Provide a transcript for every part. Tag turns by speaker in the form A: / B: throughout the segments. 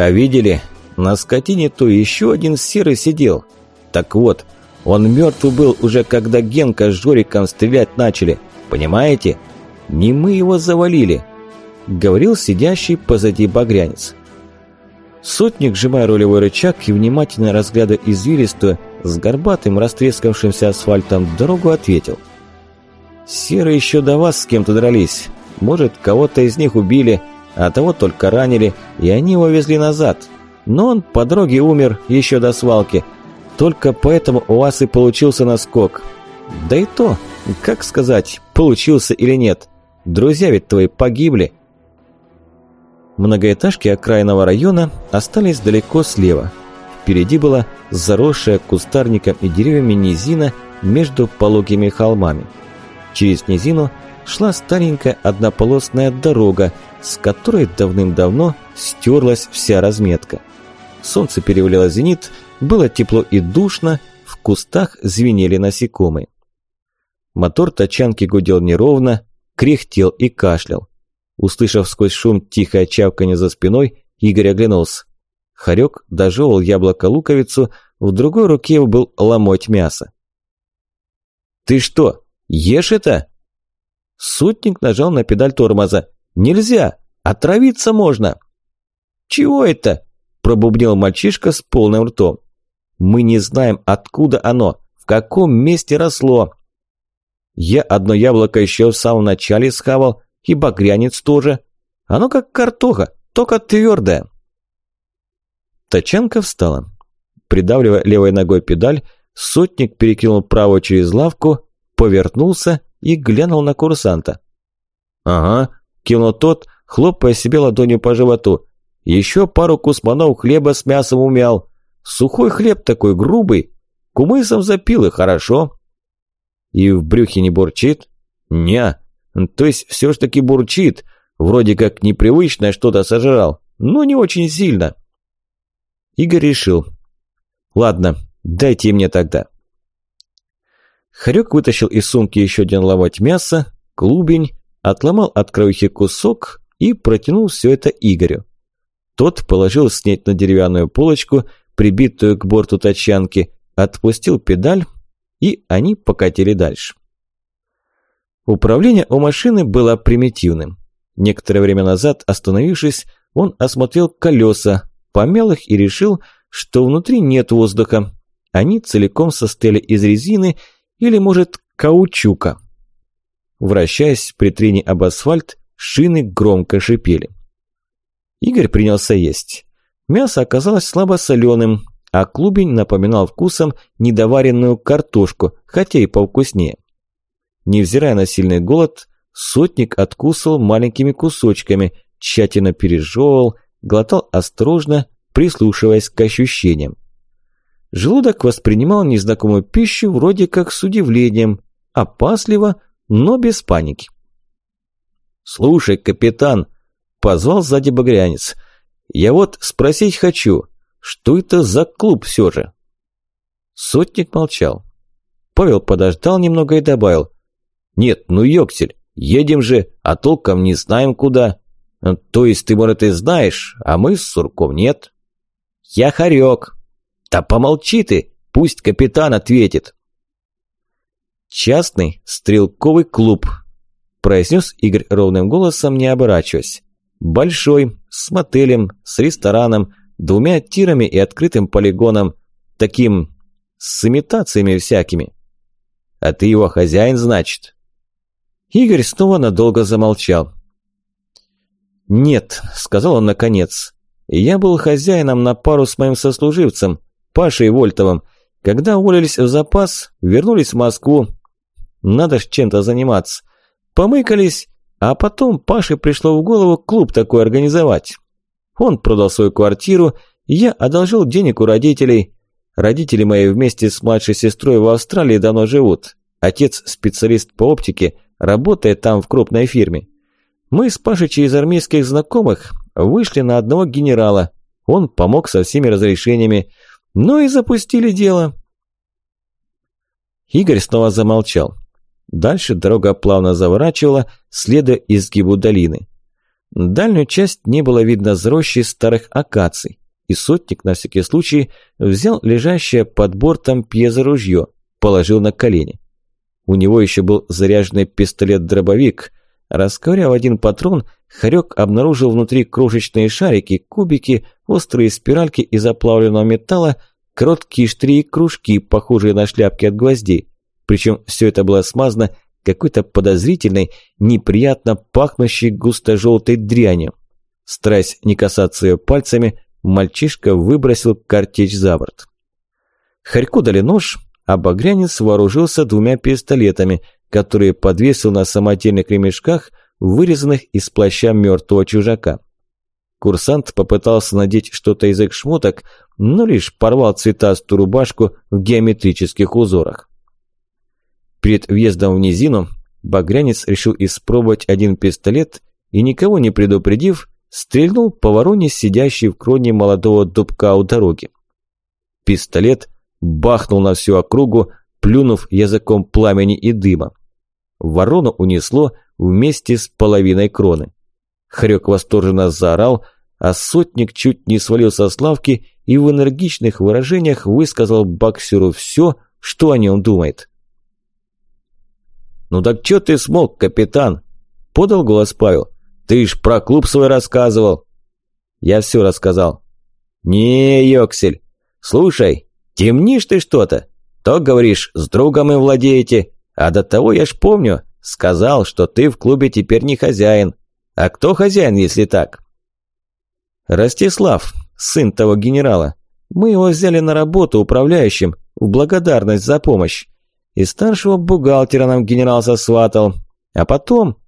A: А видели? На скотине то еще один серый сидел. Так вот, он мертвый был уже когда Генка с Жориком стрелять начали. Понимаете? Не мы его завалили. Говорил сидящий позади багрянец. Сотник, сжимая рулевой рычаг и внимательно разглядывая извилистую, с горбатым, растрескавшимся асфальтом дорогу, ответил. «Серые еще до вас с кем-то дрались. Может, кого-то из них убили, а того только ранили, и они его везли назад. Но он по дороге умер еще до свалки. Только поэтому у вас и получился наскок. Да и то, как сказать, получился или нет. Друзья ведь твои погибли. Многоэтажки окраинного района остались далеко слева. Впереди была заросшая кустарником и деревьями низина между пологими холмами. Через низину шла старенькая однополосная дорога, с которой давным-давно стерлась вся разметка. Солнце перевалило зенит, было тепло и душно, в кустах звенели насекомые. Мотор тачанки гудел неровно, кряхтел и кашлял. Услышав сквозь шум тихое чавканье за спиной, Игорь оглянулся. Харек дожевывал яблоко-луковицу, в другой руке был ломоть мяса. «Ты что, ешь это?» Сутник нажал на педаль тормоза. Нельзя! Отравиться можно!» «Чего это?» – пробубнил мальчишка с полным ртом. «Мы не знаем, откуда оно, в каком месте росло». Я одно яблоко еще в самом начале схавал, и багрянец тоже. Оно как картоха, только твердое. Тачанка встала. Придавливая левой ногой педаль, сотник перекинул правую через лавку, повернулся и глянул на курсанта. «Ага, Кивнул тот, хлопая себе ладонью по животу. Еще пару кусманов хлеба с мясом умял. Сухой хлеб такой грубый. Кумысом запил и хорошо. И в брюхе не бурчит? Не. То есть все ж таки бурчит. Вроде как непривычное что-то сожрал, но не очень сильно. Игорь решил. Ладно, дайте мне тогда. Харек вытащил из сумки еще один ловать мяса, клубень отломал от краюхи кусок и протянул все это Игорю. Тот положил снять на деревянную полочку, прибитую к борту тачанки, отпустил педаль, и они покатили дальше. Управление у машины было примитивным. Некоторое время назад, остановившись, он осмотрел колеса, помял их и решил, что внутри нет воздуха. Они целиком состояли из резины или, может, каучука. Вращаясь при трении об асфальт, шины громко шипели. Игорь принялся есть. Мясо оказалось слабо соленым, а клубень напоминал вкусом недоваренную картошку, хотя и повкуснее. Невзирая на сильный голод, сотник откусывал маленькими кусочками, тщательно пережевывал, глотал осторожно, прислушиваясь к ощущениям. Желудок воспринимал незнакомую пищу вроде как с удивлением, опасливо, но без паники. «Слушай, капитан!» – позвал сзади багрянец. «Я вот спросить хочу, что это за клуб все же?» Сотник молчал. Павел подождал немного и добавил. «Нет, ну ёксель, едем же, а толком не знаем куда. То есть ты, может, и знаешь, а мы с Сурком нет». «Я хорек». «Да помолчи ты, пусть капитан ответит». «Частный стрелковый клуб», – произнес Игорь ровным голосом, не оборачиваясь. «Большой, с мотелем, с рестораном, двумя тирами и открытым полигоном, таким, с имитациями всякими». «А ты его хозяин, значит?» Игорь снова надолго замолчал. «Нет», – сказал он наконец. «Я был хозяином на пару с моим сослуживцем, Пашей Вольтовым. Когда уволились в запас, вернулись в Москву, надо ж чем-то заниматься. Помыкались, а потом Паше пришло в голову клуб такой организовать. Он продал свою квартиру Я одолжил денег у родителей. Родители мои вместе с младшей сестрой в Австралии давно живут. Отец специалист по оптике, работает там в крупной фирме. Мы с Пашей через армейских знакомых вышли на одного генерала. Он помог со всеми разрешениями. Ну и запустили дело. Игорь снова замолчал. Дальше дорога плавно заворачивала, следуя изгибу долины. Дальнюю часть не было видно с рощи старых акаций, и сотник на всякий случай взял лежащее под бортом пьезоружье, положил на колени. У него еще был заряженный пистолет-дробовик. Расковыряв один патрон, Харек обнаружил внутри крошечные шарики, кубики, острые спиральки из оплавленного металла, короткие штри кружки, похожие на шляпки от гвоздей. Причем все это было смазано какой-то подозрительной, неприятно пахнущей густо-желтой дрянью. Стараясь не касаться ее пальцами, мальчишка выбросил картечь за борт. Харьку дали нож, а багрянец вооружился двумя пистолетами, которые подвесил на самодельных ремешках, вырезанных из плаща мертвого чужака. Курсант попытался надеть что-то из их шмоток, но лишь порвал цветастую рубашку в геометрических узорах. Перед въездом в низину Багрянец решил испробовать один пистолет и, никого не предупредив, стрельнул по вороне, сидящей в кроне молодого дубка у дороги. Пистолет бахнул на всю округу, плюнув языком пламени и дыма. Ворону унесло вместе с половиной кроны. Хрёк восторженно заорал, а сотник чуть не свалился с лавки и в энергичных выражениях высказал боксеру все, что о нем думает. «Ну так чё ты смог, капитан?» – подал голос Павел. «Ты ж про клуб свой рассказывал». «Я все рассказал». «Не, Йоксель, слушай, темнишь ты что-то. То, говоришь, с другом им владеете, а до того я ж помню, сказал, что ты в клубе теперь не хозяин. А кто хозяин, если так?» «Ростислав, сын того генерала. Мы его взяли на работу управляющим в благодарность за помощь. И старшего бухгалтера нам генерал сосватал. А потом...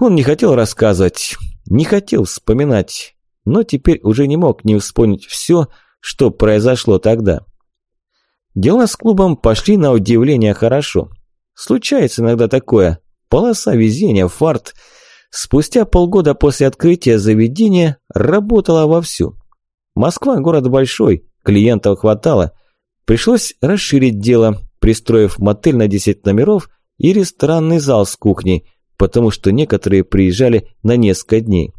A: Он не хотел рассказывать, не хотел вспоминать, но теперь уже не мог не вспомнить все, что произошло тогда. Дела с клубом пошли на удивление хорошо. Случается иногда такое. Полоса везения, фарт. Спустя полгода после открытия заведения работала вовсю. Москва город большой, клиентов хватало – Пришлось расширить дело, пристроив мотель на 10 номеров и ресторанный зал с кухней, потому что некоторые приезжали на несколько дней.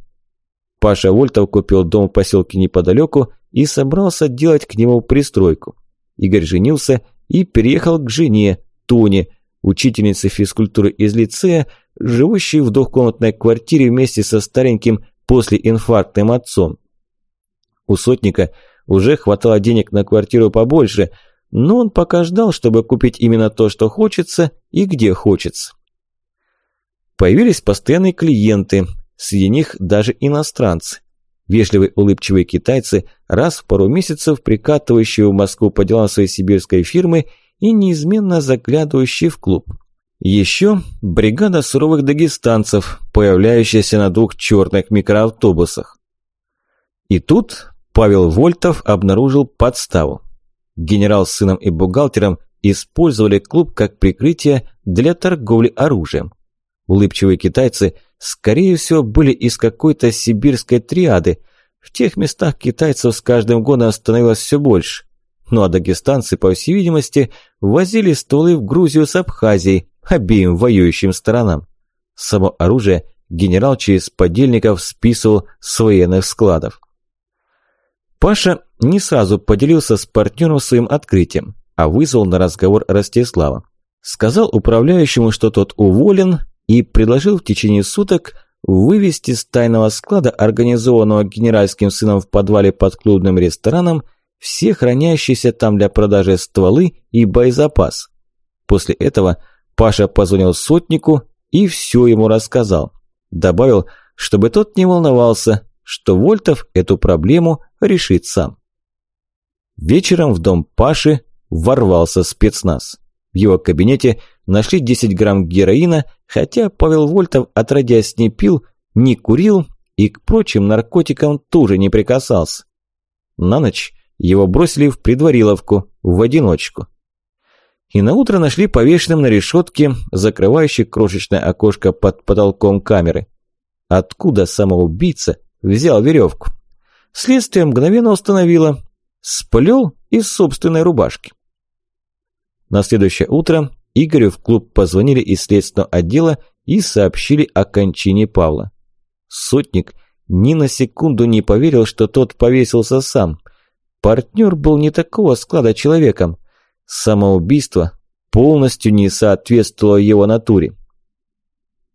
A: Паша Вольтов купил дом в поселке неподалеку и собрался делать к нему пристройку. Игорь женился и переехал к жене, Тоне, учительнице физкультуры из лицея, живущей в двухкомнатной квартире вместе со стареньким послеинфарктным отцом. У сотника – уже хватало денег на квартиру побольше, но он пока ждал, чтобы купить именно то, что хочется и где хочется. Появились постоянные клиенты, среди них даже иностранцы. Вежливые улыбчивые китайцы, раз в пару месяцев прикатывающие в Москву по делам своей сибирской фирмы и неизменно заглядывающие в клуб. Еще бригада суровых дагестанцев, появляющаяся на двух черных микроавтобусах. И тут Павел Вольтов обнаружил подставу. Генерал с сыном и бухгалтером использовали клуб как прикрытие для торговли оружием. Улыбчивые китайцы, скорее всего, были из какой-то сибирской триады. В тех местах китайцев с каждым годом становилось все больше. Ну а дагестанцы, по всей видимости, возили стволы в Грузию с Абхазией, обеим воюющим сторонам. Само оружие генерал через подельников списывал с военных складов. Паша не сразу поделился с партнером своим открытием, а вызвал на разговор Ростислава. Сказал управляющему, что тот уволен, и предложил в течение суток вывести с тайного склада, организованного генеральским сыном в подвале под клубным рестораном, все хранящиеся там для продажи стволы и боезапас. После этого Паша позвонил сотнику и все ему рассказал. Добавил, чтобы тот не волновался, что Вольтов эту проблему решит сам. Вечером в дом Паши ворвался спецназ. В его кабинете нашли 10 грамм героина, хотя Павел Вольтов, отродясь, не пил, не курил и к прочим наркотикам тоже не прикасался. На ночь его бросили в предвариловку, в одиночку. И на утро нашли повешенным на решетке, закрывающей крошечное окошко под потолком камеры. Откуда самоубийца взял веревку? Следствие мгновенно установило. Сплел из собственной рубашки. На следующее утро Игорю в клуб позвонили из следственного отдела и сообщили о кончине Павла. Сотник ни на секунду не поверил, что тот повесился сам. Партнер был не такого склада человеком. Самоубийство полностью не соответствовало его натуре.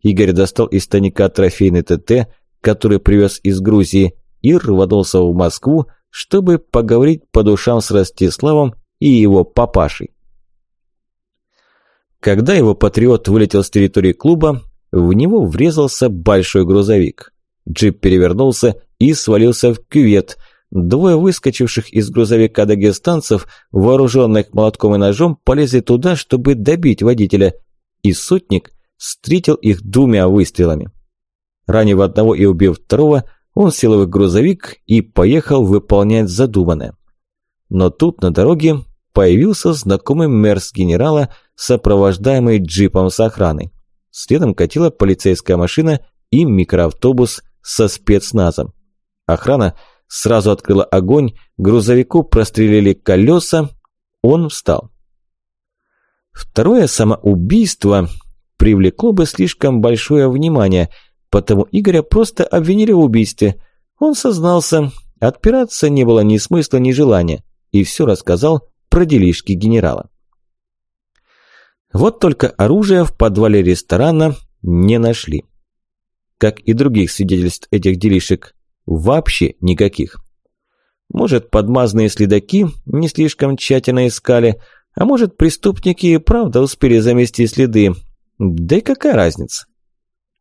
A: Игорь достал из тайника трофейный ТТ, который привез из Грузии, и рванулся в Москву, чтобы поговорить по душам с Ростиславом и его папашей. Когда его патриот вылетел с территории клуба, в него врезался большой грузовик. Джип перевернулся и свалился в кювет. Двое выскочивших из грузовика дагестанцев, вооруженных молотком и ножом, полезли туда, чтобы добить водителя. И сотник встретил их двумя выстрелами. Ранив одного и убив второго, он сел в грузовик и поехал выполнять задуманное. Но тут на дороге появился знакомый мерс генерала, сопровождаемый джипом с охраной. Следом катила полицейская машина и микроавтобус со спецназом. Охрана сразу открыла огонь, грузовику прострелили колеса, он встал. Второе самоубийство привлекло бы слишком большое внимание, потому Игоря просто обвинили в убийстве. Он сознался, отпираться не было ни смысла, ни желания, и все рассказал про делишки генерала. Вот только оружия в подвале ресторана не нашли как и других свидетельств этих делишек, вообще никаких. Может, подмазанные следаки не слишком тщательно искали, а может, преступники и правда успели замести следы. Да и какая разница?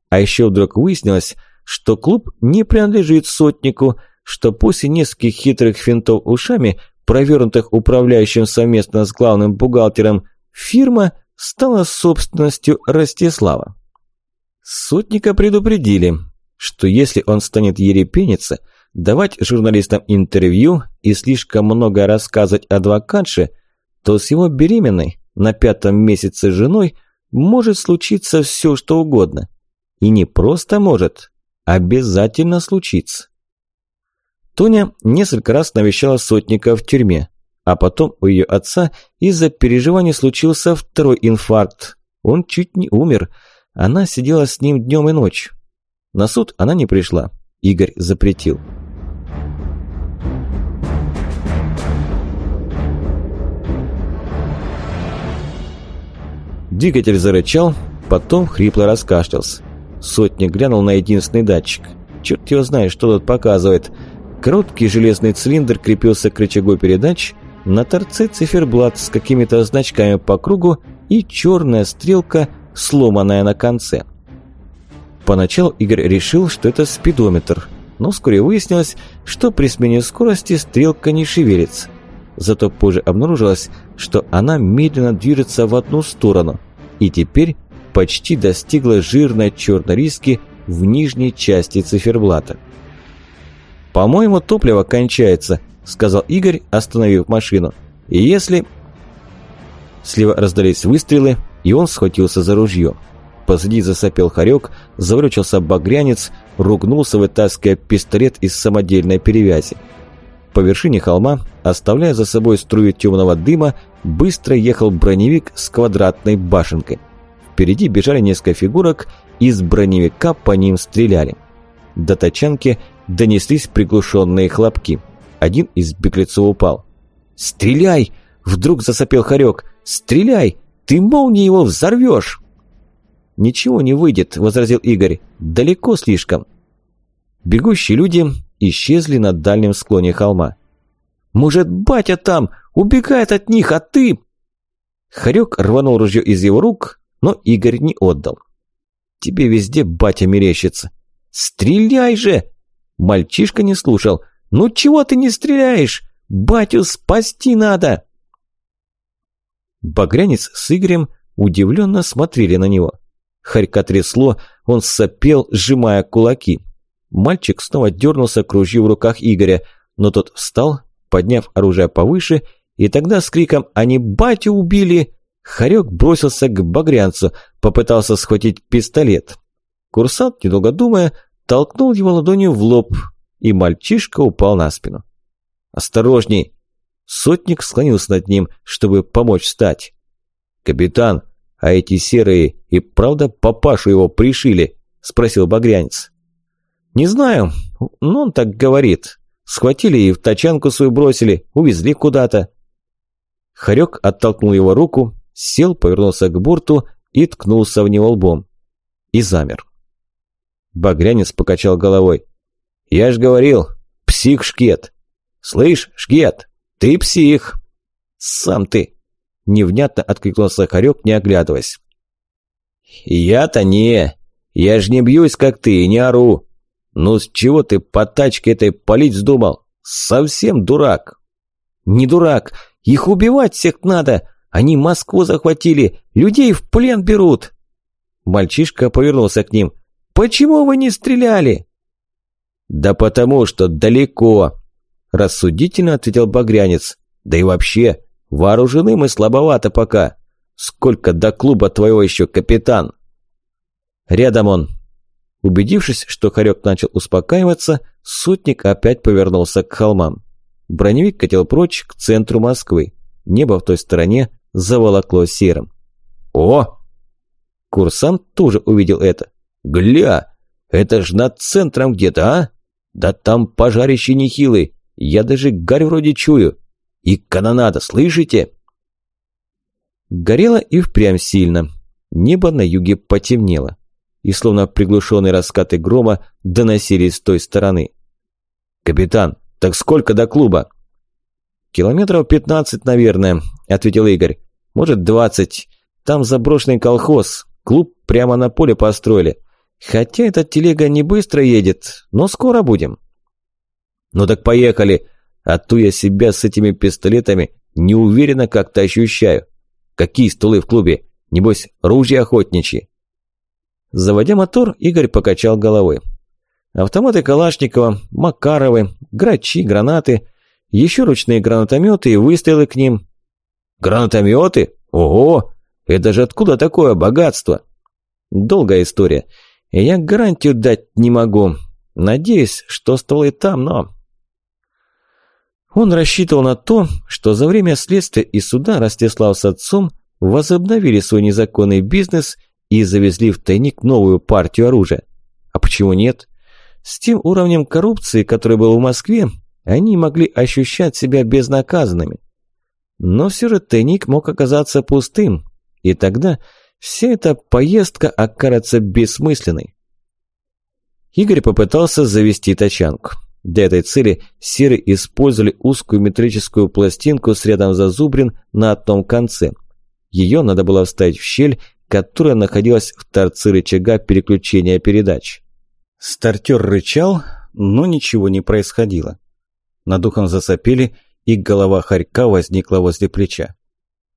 A: А еще вдруг выяснилось, что клуб не принадлежит сотнику, что после нескольких хитрых финтов ушами, провернутых управляющим совместно с главным бухгалтером, фирма стала собственностью Ростислава. Сотника предупредили, что если он станет ерепениться, давать журналистам интервью и слишком много рассказывать адвокатше, то с его беременной на пятом месяце женой может случиться все, что угодно. И не просто может, обязательно случится. Тоня несколько раз навещала сотника в тюрьме, а потом у ее отца из-за переживаний случился второй инфаркт. Он чуть не умер – она сидела с ним днем и ночью. На суд она не пришла. Игорь запретил. Двигатель зарычал, потом хрипло раскашлялся. Сотник глянул на единственный датчик. Черт его знает, что тут показывает. Короткий железный цилиндр крепился к рычагу передач, на торце циферблат с какими-то значками по кругу и черная стрелка сломанная на конце. Поначалу Игорь решил, что это спидометр, но вскоре выяснилось, что при смене скорости стрелка не шевелится. Зато позже обнаружилось, что она медленно движется в одну сторону и теперь почти достигла жирной черной риски в нижней части циферблата. «По-моему, топливо кончается», – сказал Игорь, остановив машину. «И если...» Слева раздались выстрелы, и он схватился за ружье. Позади засопел хорек, заворочился багрянец, ругнулся, вытаскивая пистолет из самодельной перевязи. По вершине холма, оставляя за собой струю темного дыма, быстро ехал броневик с квадратной башенкой. Впереди бежали несколько фигурок, из броневика по ним стреляли. До тачанки донеслись приглушенные хлопки. Один из беглецов упал. «Стреляй!» – вдруг засопел хорек. «Стреляй! Ты молнией его взорвешь!» «Ничего не выйдет», – возразил Игорь. «Далеко слишком». Бегущие люди исчезли на дальнем склоне холма. «Может, батя там? Убегает от них, а ты...» Харек рванул ружье из его рук, но Игорь не отдал. «Тебе везде батя мерещится». «Стреляй же!» Мальчишка не слушал. «Ну чего ты не стреляешь? Батю спасти надо!» Багрянец с Игорем удивленно смотрели на него. Харька трясло, он сопел, сжимая кулаки. Мальчик снова дернулся к ружью в руках Игоря, но тот встал подняв оружие повыше, и тогда с криком «Они батю убили!» Харек бросился к багрянцу, попытался схватить пистолет. Курсант, недолго думая, толкнул его ладонью в лоб, и мальчишка упал на спину. «Осторожней!» Сотник склонился над ним, чтобы помочь встать. «Капитан, а эти серые и правда папашу его пришили?» – спросил багрянец. «Не знаю, но он так говорит. Схватили и в тачанку свою бросили, увезли куда-то». Харек оттолкнул его руку, сел, повернулся к борту и ткнулся в него лбом. И замер. Багрянец покачал головой. «Я ж говорил, псих Шкет. Слышь, Шкет, ты псих!» «Сам ты!» – невнятно откликнулся Харек, не оглядываясь. «Я-то не! Я ж не бьюсь, как ты, и не ору! Ну с чего ты по тачке этой палить вздумал? Совсем дурак!» «Не дурак! Их убивать всех надо! Они Москву захватили, людей в плен берут!» Мальчишка повернулся к ним. «Почему вы не стреляли?» «Да потому что далеко!» Рассудительно ответил Багрянец. «Да и вообще, вооружены мы слабовато пока. Сколько до клуба твоего еще, капитан?» «Рядом он». Убедившись, что хорек начал успокаиваться, сотник опять повернулся к холмам. Броневик катил прочь к центру Москвы. Небо в той стороне заволокло серым. «О!» Курсант тоже увидел это. «Гля! Это ж над центром где-то, а? Да там пожарище нехилый, я даже гарь вроде чую. И канонада, слышите?» Горело и впрямь сильно. Небо на юге потемнело. И словно приглушенные раскаты грома доносились с той стороны. «Капитан, так сколько до клуба?» «Километров пятнадцать, наверное», – ответил Игорь. «Может, двадцать. Там заброшенный колхоз. Клуб прямо на поле построили. Хотя эта телега не быстро едет, но скоро будем». «Ну так поехали, а то я себя с этими пистолетами неуверенно как-то ощущаю. Какие столы в клубе? Небось, ружья охотничьи?» Заводя мотор, Игорь покачал головой. Автоматы Калашникова, Макаровы, грачи, гранаты, еще ручные гранатометы и выстрелы к ним. Гранатометы? Ого! Это же откуда такое богатство? Долгая история. Я гарантию дать не могу. Надеюсь, что стволы там, но... Он рассчитывал на то, что за время следствия и суда Ростислав с отцом возобновили свой незаконный бизнес и завезли в тайник новую партию оружия. А почему нет? С тем уровнем коррупции, который был в Москве, они могли ощущать себя безнаказанными. Но все же тайник мог оказаться пустым, и тогда вся эта поездка окажется бессмысленной. Игорь попытался завести тачанку. Для этой цели серы использовали узкую метрическую пластинку с рядом зазубрин на одном конце. Ее надо было вставить в щель, которая находилась в торце рычага переключения передач. Стартер рычал, но ничего не происходило. Над ухом засопели, и голова хорька возникла возле плеча.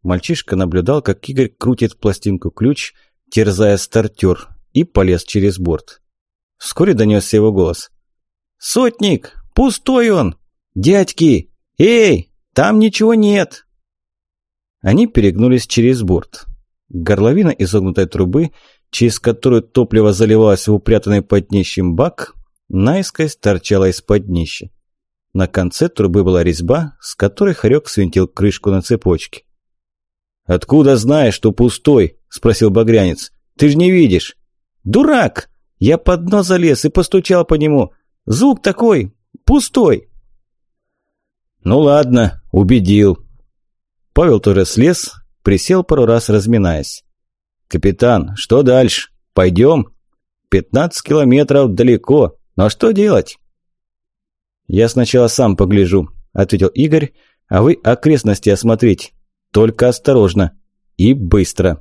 A: Мальчишка наблюдал, как Игорь крутит пластинку ключ, терзая стартер, и полез через борт. Вскоре донесся его голос. «Сотник! Пустой он! Дядьки! Эй! Там ничего нет!» Они перегнулись через борт. Горловина изогнутой трубы, через которую топливо заливалось в упрятанный под днищем бак, наискось торчала из-под днища. На конце трубы была резьба, с которой Харек свинтил крышку на цепочке. «Откуда знаешь, что пустой?» – спросил Багрянец. «Ты же не видишь!» «Дурак! Я под дно залез и постучал по нему. Звук такой, пустой!» «Ну ладно, убедил». Павел тоже слез, присел пару раз, разминаясь. «Капитан, что дальше? Пойдем?» «Пятнадцать километров далеко, но что делать?» «Я сначала сам погляжу», – ответил Игорь, – «а вы окрестности осмотрите. Только осторожно. И быстро».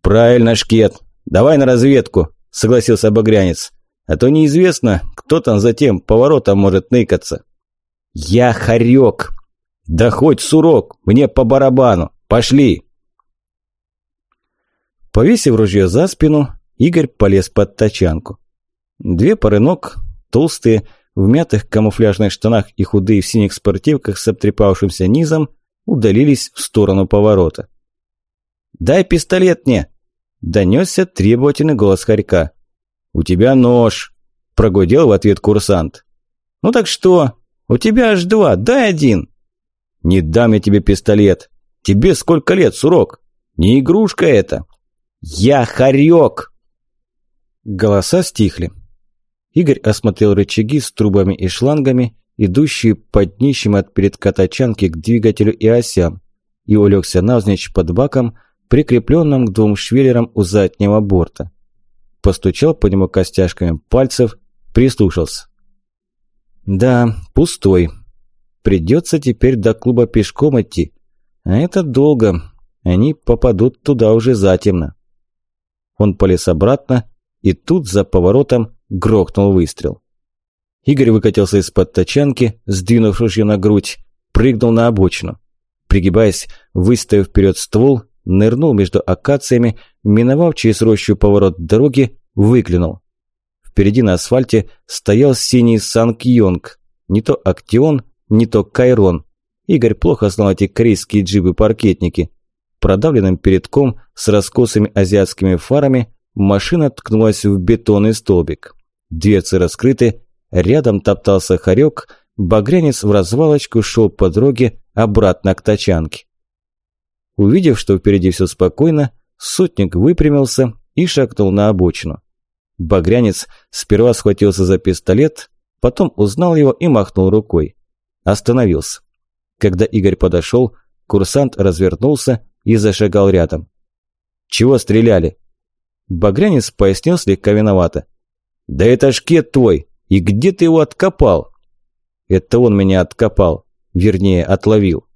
A: «Правильно, Шкет. Давай на разведку», – согласился Багрянец. «А то неизвестно, кто там за тем поворотом может ныкаться». «Я хорек!» «Да хоть сурок, мне по барабану. Пошли!» Повесив ружье за спину, Игорь полез под тачанку. Две пары ног, толстые, в мятых камуфляжных штанах и худые в синих спортивках с обтрепавшимся низом, удалились в сторону поворота. «Дай пистолет мне!» – донесся требовательный голос Харька. «У тебя нож!» – прогудел в ответ курсант. «Ну так что? У тебя аж два, дай один!» «Не дам я тебе пистолет! Тебе сколько лет, сурок? Не игрушка это!» «Я хорек!» Голоса стихли. Игорь осмотрел рычаги с трубами и шлангами, идущие под днищем от передкатачанки к двигателю и осям, и улегся навзничь под баком, прикрепленным к двум швеллерам у заднего борта. Постучал по нему костяшками пальцев, прислушался. Да, пустой. Придется теперь до клуба пешком идти. А это долго. Они попадут туда уже затемно. Он полез обратно, и тут за поворотом грохнул выстрел. Игорь выкатился из-под тачанки, сдвинув ружье на грудь, прыгнул на обочину. Пригибаясь, выставив вперед ствол, нырнул между акациями, миновав через рощу поворот дороги, выглянул. Впереди на асфальте стоял синий Санкьонг, не то Актион, не то Кайрон. Игорь плохо знал эти корейские джибы-паркетники. Продавленным передком с раскосыми азиатскими фарами машина ткнулась в бетонный столбик. Дверцы раскрыты, рядом топтался хорек, багрянец в развалочку шел по дороге обратно к тачанке. Увидев, что впереди все спокойно, сотник выпрямился и шагнул на обочину. Багрянец сперва схватился за пистолет, потом узнал его и махнул рукой. Остановился. Когда Игорь подошел, курсант развернулся и зашагал рядом. «Чего стреляли?» Багрянец пояснил слегка виновато. «Да это шкет твой! И где ты его откопал?» «Это он меня откопал. Вернее, отловил».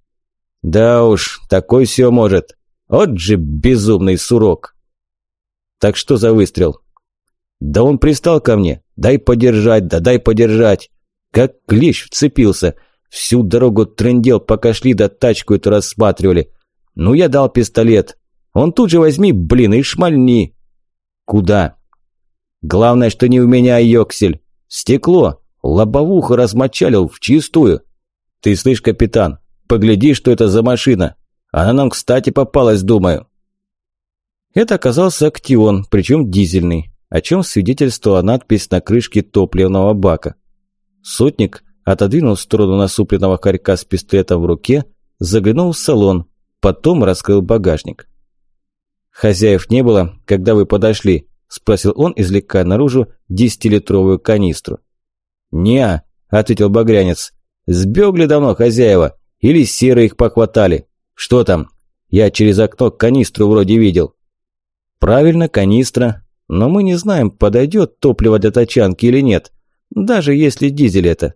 A: «Да уж, такой все может. Вот же безумный сурок!» «Так что за выстрел?» «Да он пристал ко мне. Дай подержать, да дай подержать!» Как клещ вцепился. Всю дорогу трындел, пока шли, да тачку эту рассматривали. Ну, я дал пистолет. Он тут же возьми, блин, и шмальни. Куда? Главное, что не у меня йоксель. Стекло. Лобовуху размочалил в чистую. Ты слышь, капитан, погляди, что это за машина. Она нам, кстати, попалась, думаю. Это оказался Актион, причем дизельный, о чем свидетельствовала надпись на крышке топливного бака. Сотник отодвинул в сторону насупленного хорька с пистолетом в руке, заглянул в салон, потом раскрыл багажник. «Хозяев не было, когда вы подошли?» – спросил он, извлекая наружу десятилитровую канистру. «Не-а», ответил багрянец. «Сбегли давно хозяева, или серые их похватали. Что там? Я через окно канистру вроде видел». «Правильно, канистра. Но мы не знаем, подойдет топливо для тачанки или нет, даже если дизель это».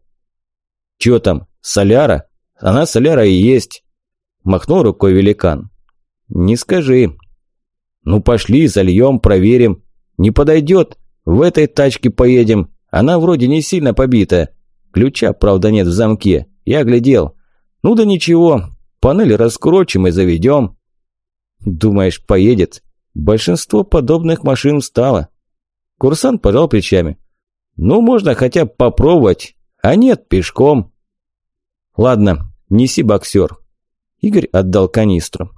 A: «Чё там, соляра? Она соляра и есть». Махнул рукой великан. «Не скажи». «Ну пошли, зальем, проверим. Не подойдет. В этой тачке поедем. Она вроде не сильно побита. Ключа, правда, нет в замке. Я глядел. Ну да ничего. Панель раскрочим и заведем. Думаешь, поедет? Большинство подобных машин стало. Курсант пожал плечами. Ну, можно хотя бы попробовать. А нет, пешком. Ладно, неси боксер. Игорь отдал канистру.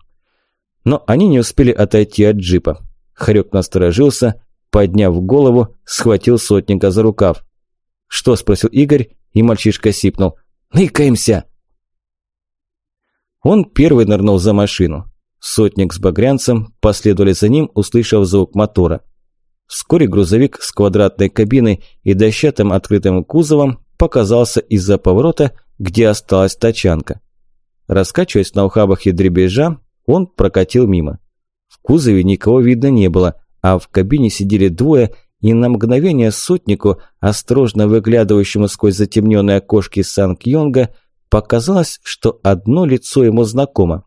A: Но они не успели отойти от джипа. Харек насторожился, подняв голову, схватил сотника за рукав. «Что?» – спросил Игорь, и мальчишка сипнул. «Ныкаемся!» Он первый нырнул за машину. Сотник с багрянцем последовали за ним, услышав звук мотора. Вскоре грузовик с квадратной кабиной и дощатым открытым кузовом показался из-за поворота, где осталась тачанка. Раскачиваясь на ухабах и дребезжа, он прокатил мимо. В кузове никого видно не было, а в кабине сидели двое, и на мгновение сотнику, осторожно выглядывающему сквозь затемненные окошки Санк-Йонга, показалось, что одно лицо ему знакомо.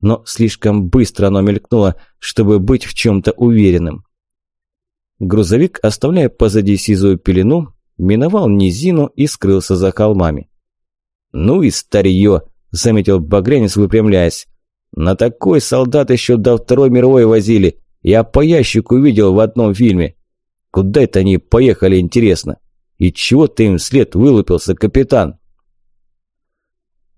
A: Но слишком быстро оно мелькнуло, чтобы быть в чем-то уверенным. Грузовик, оставляя позади сизую пелену, миновал низину и скрылся за холмами. «Ну и старье!» – заметил Багрянец, выпрямляясь. «На такой солдат еще до Второй мировой возили. Я по ящику видел в одном фильме. Куда это они поехали, интересно? И чего ты им вслед вылупился, капитан?»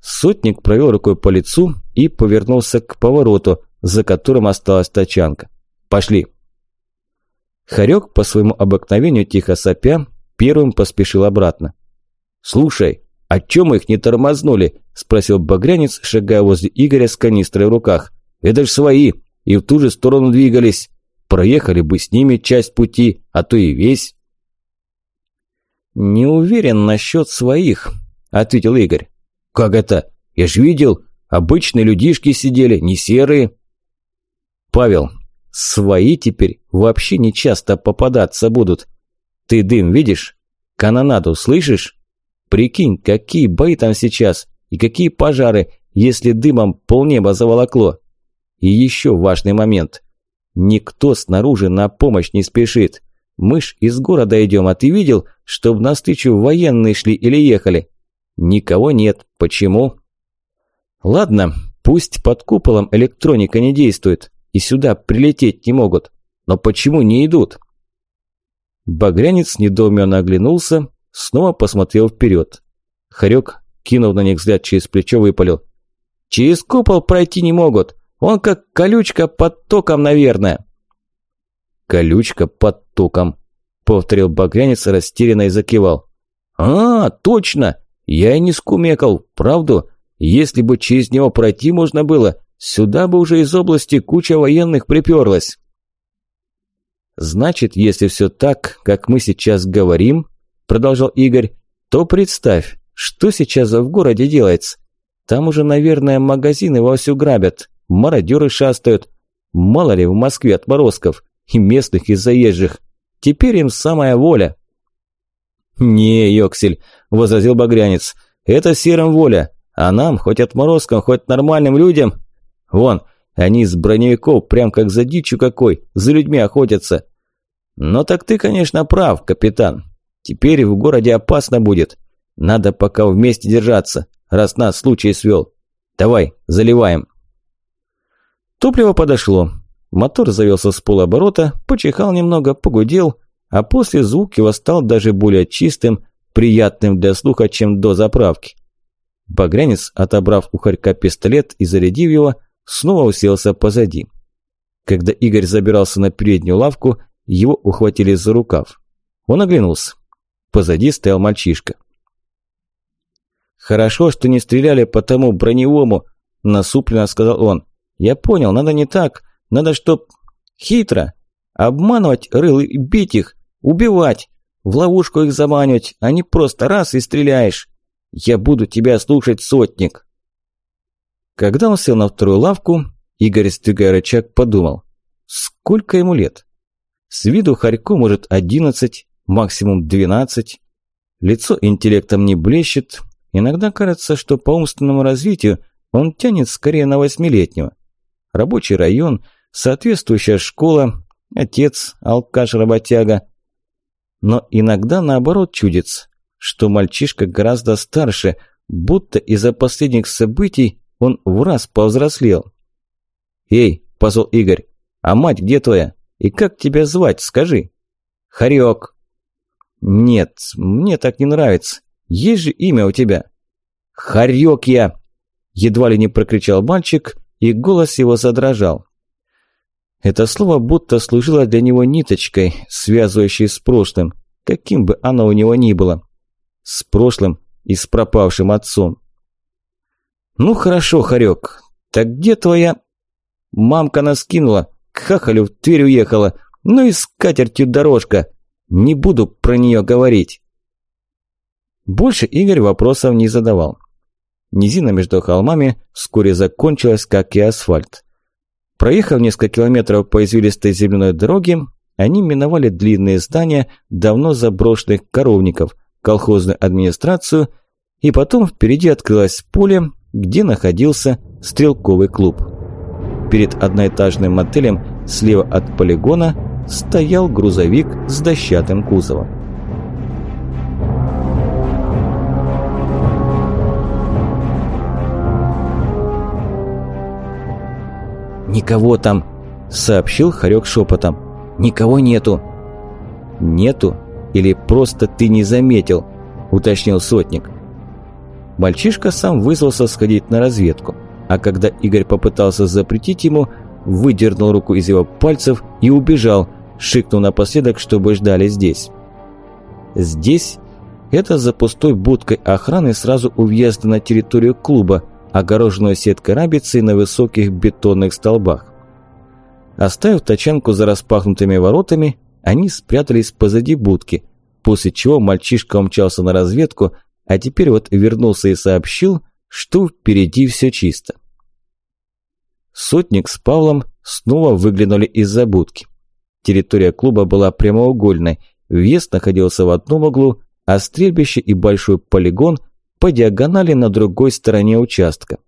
A: Сотник провел рукой по лицу и повернулся к повороту, за которым осталась тачанка. «Пошли!» Харек, по своему обыкновению тихо сопя, первым поспешил обратно. «Слушай, а чё мы их не тормознули?» – спросил Багрянец, шагая возле Игоря с канистрой в руках. «Это ж свои, и в ту же сторону двигались. Проехали бы с ними часть пути, а то и весь». «Не уверен насчет своих», – ответил Игорь. «Как это? Я ж видел, обычные людишки сидели, не серые». «Павел, свои теперь вообще не часто попадаться будут. Ты дым видишь? Канонаду слышишь? Прикинь, какие бои там сейчас и какие пожары, если дымом полнеба заволокло. И еще важный момент. Никто снаружи на помощь не спешит. Мы ж из города идем, а ты видел, чтобы навстречу военные шли или ехали? Никого нет. Почему? Ладно, пусть под куполом электроника не действует и сюда прилететь не могут. Но почему не идут? Багрянец недоуменно оглянулся, снова посмотрел вперед. Харек, кинув на них взгляд через плечо, выпалил. «Через купол пройти не могут. Он как колючка под током, наверное». «Колючка под током», – повторил Багрянец, растерянно и закивал. «А, точно! Я и не скумекал, правду. Если бы через него пройти можно было, сюда бы уже из области куча военных приперлась. Значит, если все так, как мы сейчас говорим, продолжал Игорь, то представь, что сейчас в городе делается. Там уже, наверное, магазины вовсю грабят, мародеры шастают. Мало ли в Москве отморозков и местных и заезжих. Теперь им самая воля. «Не, Йоксель», – возразил Багрянец, – «это серым воля, а нам, хоть отморозкам, хоть нормальным людям, вон, они из броневиков прям как за дичью какой, за людьми охотятся». «Но так ты, конечно, прав, капитан. Теперь в городе опасно будет. Надо пока вместе держаться, раз нас случай свел. Давай, заливаем». Топливо подошло. Мотор завелся с полоборота, почихал немного, погудел – а после звук его стал даже более чистым, приятным для слуха, чем до заправки. Багрянец, отобрав у Харька пистолет и зарядив его, снова уселся позади. Когда Игорь забирался на переднюю лавку, его ухватили за рукав. Он оглянулся. Позади стоял мальчишка. «Хорошо, что не стреляли по тому броневому», – насупленно сказал он. «Я понял, надо не так. Надо, чтоб... хитро. Обманывать рыл и бить их, Убивать! В ловушку их заманивать, а не просто раз и стреляешь. Я буду тебя слушать, сотник!» Когда он сел на вторую лавку, Игорь, стыгая рычаг, подумал. Сколько ему лет? С виду Харько может одиннадцать, максимум двенадцать. Лицо интеллектом не блещет. Иногда кажется, что по умственному развитию он тянет скорее на восьмилетнего. Рабочий район, соответствующая школа, отец, алкаш-работяга, но иногда наоборот чудится, что мальчишка гораздо старше, будто из-за последних событий он в раз повзрослел. «Эй!» – позвал Игорь. «А мать где твоя? И как тебя звать, скажи?» «Харек». «Нет, мне так не нравится. Есть же имя у тебя». «Харек я!» – едва ли не прокричал мальчик, и голос его задрожал. Это слово будто служило для него ниточкой, связывающей с прошлым, каким бы оно у него ни было. С прошлым и с пропавшим отцом. «Ну хорошо, Харек, так где твоя...» «Мамка нас кинула, к хахалю в Тверь уехала, ну и с катертью дорожка. Не буду про нее говорить». Больше Игорь вопросов не задавал. Низина между холмами вскоре закончилась, как и асфальт. Проехав несколько километров по извилистой земляной дороге, они миновали длинные здания давно заброшенных коровников, колхозную администрацию, и потом впереди открылось поле, где находился стрелковый клуб. Перед одноэтажным мотелем слева от полигона стоял грузовик с дощатым кузовом. «Никого там!» – сообщил Харек шепотом. «Никого нету!» «Нету? Или просто ты не заметил?» – уточнил сотник. Мальчишка сам вызвался сходить на разведку, а когда Игорь попытался запретить ему, выдернул руку из его пальцев и убежал, шикнув напоследок, чтобы ждали здесь. Здесь это за пустой будкой охраны сразу у въезда на территорию клуба, огороженную сеткой рабицы на высоких бетонных столбах. Оставив тачанку за распахнутыми воротами, они спрятались позади будки, после чего мальчишка умчался на разведку, а теперь вот вернулся и сообщил, что впереди все чисто. Сотник с Павлом снова выглянули из-за будки. Территория клуба была прямоугольной, въезд находился в одном углу, а стрельбище и большой полигон по диагонали на другой стороне участка.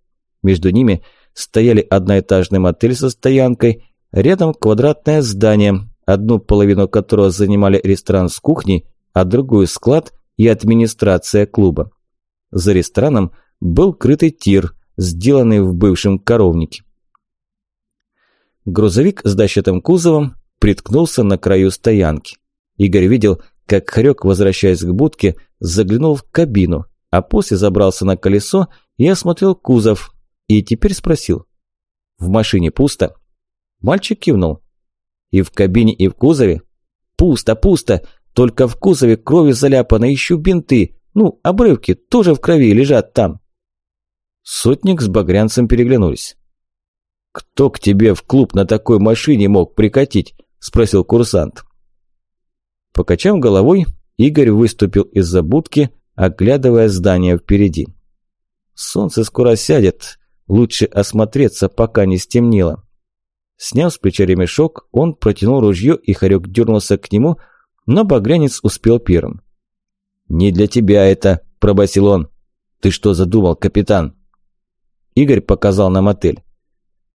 A: Между ними стояли одноэтажный мотель со стоянкой, рядом квадратное здание, одну половину которого занимали ресторан с кухней, а другую склад и администрация клуба. За рестораном был крытый тир, сделанный в бывшем коровнике. Грузовик с дощатым кузовом приткнулся на краю стоянки. Игорь видел, как Харек, возвращаясь к будке, заглянул в кабину, а после забрался на колесо и осмотрел кузов, и теперь спросил. «В машине пусто?» Мальчик кивнул. «И в кабине, и в кузове?» «Пусто, пусто! Только в кузове кровью заляпано, ищу бинты. Ну, обрывки тоже в крови лежат там». Сотник с багрянцем переглянулись. «Кто к тебе в клуб на такой машине мог прикатить?» – спросил курсант. Покачав головой, Игорь выступил из-за будки, оглядывая здание впереди. «Солнце скоро сядет, лучше осмотреться, пока не стемнело». Сняв с плеча ремешок, он протянул ружье, и Харек дернулся к нему, но багрянец успел первым. «Не для тебя это», – пробасил он. «Ты что задумал, капитан?» Игорь показал на мотель.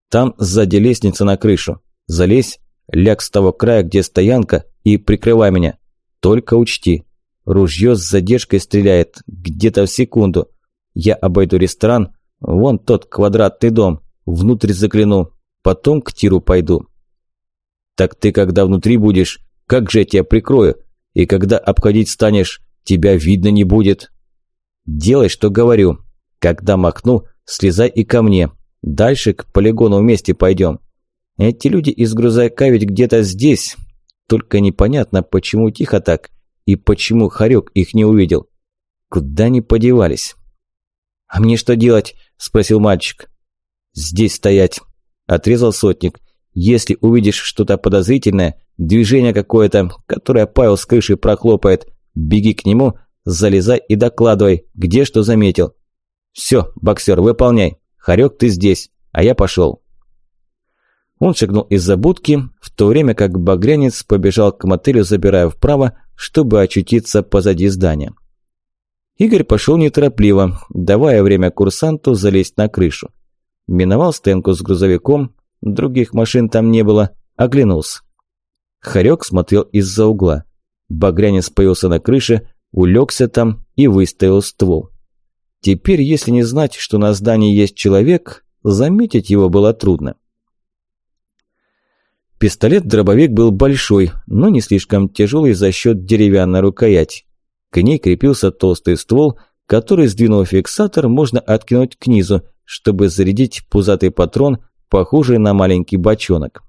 A: Там сзади лестница на крышу. Залезь, ляг с того края, где стоянка, и прикрывай меня. Только учти, ружье с задержкой стреляет, где-то в секунду. Я обойду ресторан, вон тот квадратный дом, внутрь загляну, потом к тиру пойду. Так ты когда внутри будешь, как же я тебя прикрою? И когда обходить станешь, тебя видно не будет. Делай, что говорю. Когда махну, слезай и ко мне. Дальше к полигону вместе пойдем. Эти люди из грузовика ведь где-то здесь. Только непонятно, почему тихо так и почему Харек их не увидел. Куда они подевались? «А мне что делать?» – спросил мальчик. «Здесь стоять», – отрезал сотник. «Если увидишь что-то подозрительное, движение какое-то, которое Павел с крыши прохлопает, беги к нему, залезай и докладывай, где что заметил. Все, боксер, выполняй». Харек, ты здесь, а я пошел. Он шагнул из-за будки, в то время как багрянец побежал к мотелю, забирая вправо, чтобы очутиться позади здания. Игорь пошел неторопливо, давая время курсанту залезть на крышу. Миновал стенку с грузовиком, других машин там не было, оглянулся. Харек смотрел из-за угла. Багрянец появился на крыше, улегся там и выставил ствол. Теперь, если не знать, что на здании есть человек, заметить его было трудно. Пистолет-дробовик был большой, но не слишком тяжелый за счет деревянной рукояти. К ней крепился толстый ствол, который, сдвинув фиксатор, можно откинуть к низу, чтобы зарядить пузатый патрон, похожий на маленький бочонок.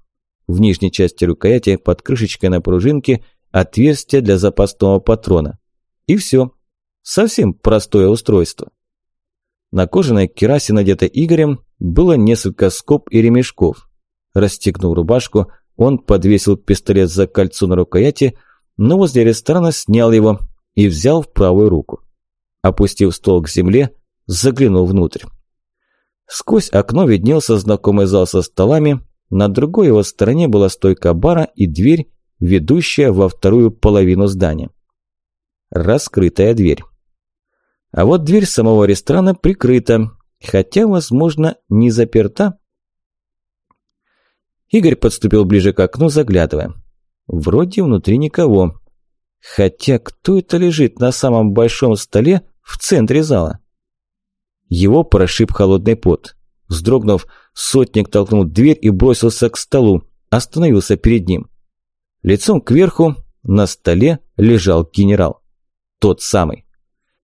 A: В нижней части рукояти под крышечкой на пружинке отверстие для запасного патрона. И все. Совсем простое устройство. На кожаной керасе, надетой Игорем, было несколько скоб и ремешков. Расстегнув рубашку, он подвесил пистолет за кольцо на рукояти, но возле ресторана снял его и взял в правую руку. Опустив стол к земле, заглянул внутрь. Сквозь окно виднелся знакомый зал со столами, на другой его стороне была стойка бара и дверь, ведущая во вторую половину здания. Раскрытая дверь. А вот дверь самого ресторана прикрыта, хотя, возможно, не заперта. Игорь подступил ближе к окну, заглядывая. Вроде внутри никого. Хотя кто это лежит на самом большом столе в центре зала? Его прошиб холодный пот. Вздрогнув, сотник толкнул дверь и бросился к столу, остановился перед ним. Лицом кверху На столе лежал генерал. Тот самый.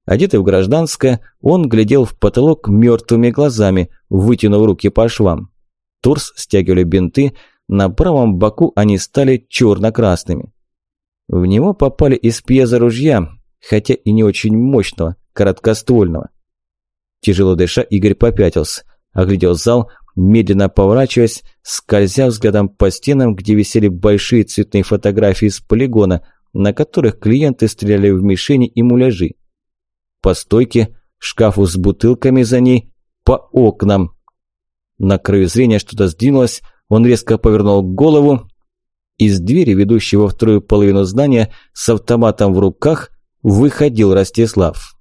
A: Одетый в гражданское, он глядел в потолок мертвыми глазами, вытянув руки по швам. Торс стягивали бинты, на правом боку они стали черно-красными. В него попали из пьеза ружья, хотя и не очень мощного, короткоствольного. Тяжело дыша, Игорь попятился, оглядел зал, медленно поворачиваясь, скользя взглядом по стенам, где висели большие цветные фотографии с полигона, на которых клиенты стреляли в мишени и муляжи. По стойке, шкафу с бутылками за ней, по окнам. На краю зрения что-то сдвинулось, он резко повернул голову. Из двери, ведущей во вторую половину здания, с автоматом в руках, выходил Ростислав.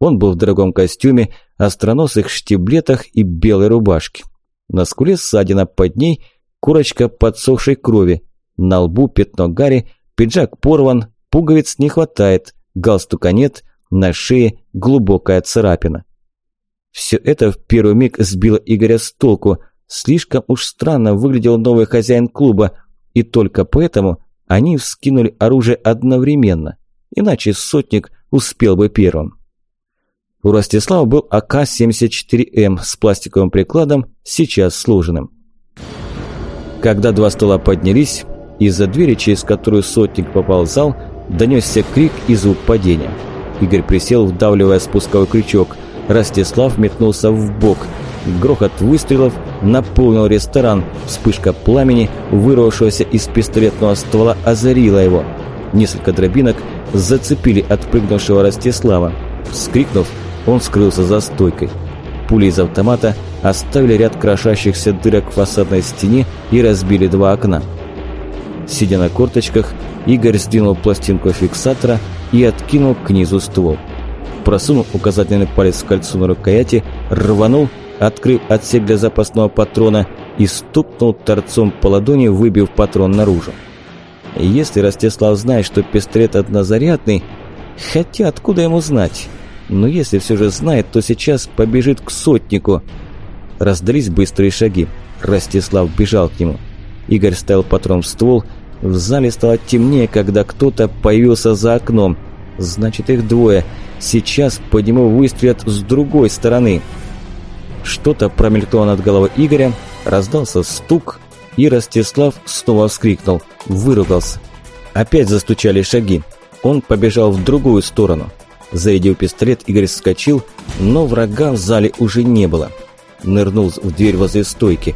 A: Он был в дорогом костюме, остроносых штиблетах и белой рубашке. На скуле ссадина под ней курочка подсохшей крови, на лбу пятно гари, пиджак порван, пуговиц не хватает, галстука нет, на шее глубокая царапина. Все это в первый миг сбило Игоря с толку. Слишком уж странно выглядел новый хозяин клуба, и только поэтому они вскинули оружие одновременно, иначе сотник успел бы первым. У Ростислава был АК-74М с пластиковым прикладом, сейчас сложенным. Когда два стола поднялись, из-за двери, через которую сотник попал в зал, донесся крик и звук падения. Игорь присел, вдавливая спусковой крючок. Ростислав метнулся в бок. Грохот выстрелов наполнил ресторан. Вспышка пламени, вырвавшегося из пистолетного ствола, озарила его. Несколько дробинок зацепили отпрыгнувшего Ростислава. Вскрикнув, он скрылся за стойкой. Пули из автомата оставили ряд крошащихся дырок в фасадной стене и разбили два окна. Сидя на корточках, Игорь сдвинул пластинку фиксатора и откинул к низу ствол. Просунул указательный палец в кольцо на рукояти, рванул, открыв отсек для запасного патрона и стукнул торцом по ладони, выбив патрон наружу. Если Ростислав знает, что пистолет однозарядный, хотя откуда ему знать? Но если все же знает, то сейчас побежит к сотнику. Раздались быстрые шаги. Ростислав бежал к нему. Игорь ставил патрон в ствол. В зале стало темнее, когда кто-то появился за окном. Значит, их двое. Сейчас по нему выстрелят с другой стороны. Что-то промелькнуло над головой Игоря, раздался стук, и Ростислав снова вскрикнул, выругался. Опять застучали шаги. Он побежал в другую сторону. Зарядив пистолет, Игорь вскочил, но врага в зале уже не было. Нырнул в дверь возле стойки.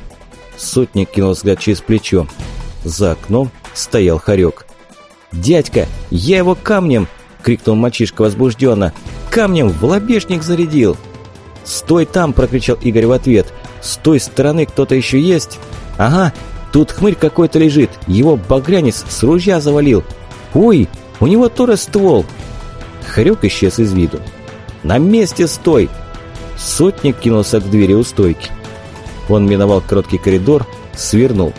A: Сотник кинул взгляд через плечо. За окном стоял хорек. «Дядька, я его камнем!» – крикнул мальчишка возбужденно. «Камнем в лобешник зарядил!» «Стой там!» – прокричал Игорь в ответ. «С той стороны кто-то еще есть?» «Ага, тут хмырь какой-то лежит, его багрянец с ружья завалил!» «Ой, у него тоже ствол!» Хорек исчез из виду. «На месте стой!» Сотник кинулся к двери у стойки. Он миновал короткий коридор, свернул.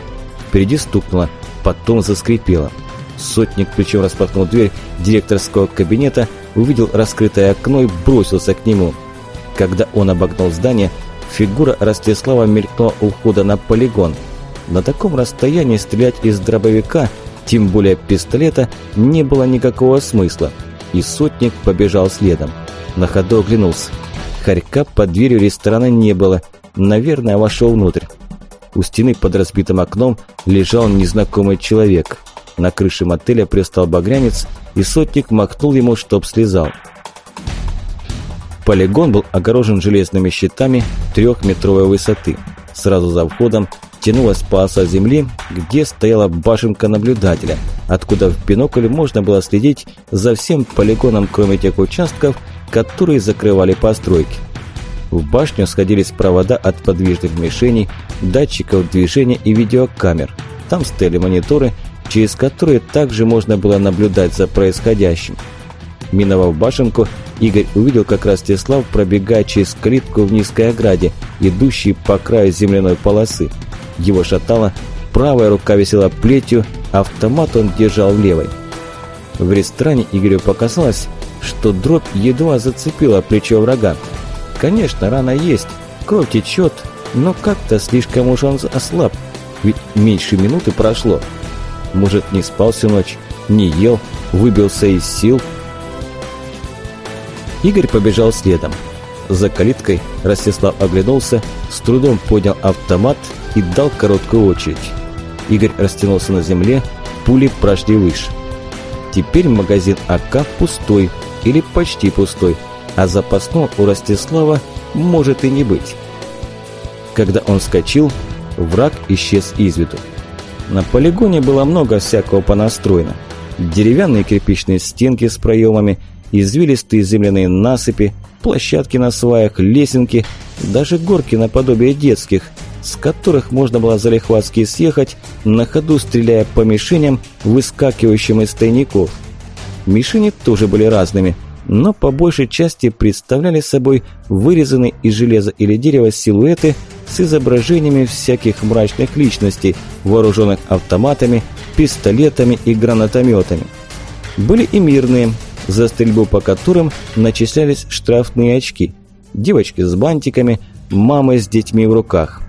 A: Впереди стукнуло, потом заскрипело. Сотник причем распахнул дверь директорского кабинета, увидел раскрытое окно и бросился к нему. Когда он обогнал здание, фигура Ростислава мелькнула у входа на полигон. На таком расстоянии стрелять из дробовика, тем более пистолета, не было никакого смысла и сотник побежал следом. На ходу оглянулся. Харька под дверью ресторана не было. Наверное, вошел внутрь. У стены под разбитым окном лежал незнакомый человек. На крыше мотеля пристал багрянец, и сотник махнул ему, чтоб слезал. Полигон был огорожен железными щитами трехметровой высоты. Сразу за входом тянулась полоса земли, где стояла башенка наблюдателя, откуда в бинокль можно было следить за всем полигоном, кроме тех участков, которые закрывали постройки. В башню сходились провода от подвижных мишеней, датчиков движения и видеокамер. Там стояли мониторы, через которые также можно было наблюдать за происходящим. Миновав башенку, Игорь увидел, как Ростислав пробегает через калитку в низкой ограде, идущей по краю земляной полосы. Его шатало, правая рука висела плетью, автомат он держал левой. В ресторане Игорю показалось, что дробь едва зацепила плечо врага. Конечно, рана есть, кровь течет, но как-то слишком уж он ослаб, ведь меньше минуты прошло. Может, не спал всю ночь, Не ел, выбился из сил. Игорь побежал следом. За калиткой Ростислав оглянулся, с трудом поднял автомат и дал короткую очередь. Игорь растянулся на земле, пули прошли выше. Теперь магазин АК пустой или почти пустой, а запасного у Ростислава может и не быть. Когда он скочил, враг исчез из виду. На полигоне было много всякого понастроено. Деревянные кирпичные стенки с проемами, извилистые земляные насыпи, площадки на сваях, лесенки, даже горки наподобие детских, с которых можно было залихватски съехать, на ходу стреляя по мишеням, выскакивающим из тайников. Мишени тоже были разными, но по большей части представляли собой вырезанные из железа или дерева силуэты с изображениями всяких мрачных личностей, вооруженных автоматами, пистолетами и гранатометами. Были и мирные, за стрельбу по которым начислялись штрафные очки, девочки с бантиками, мамы с детьми в руках.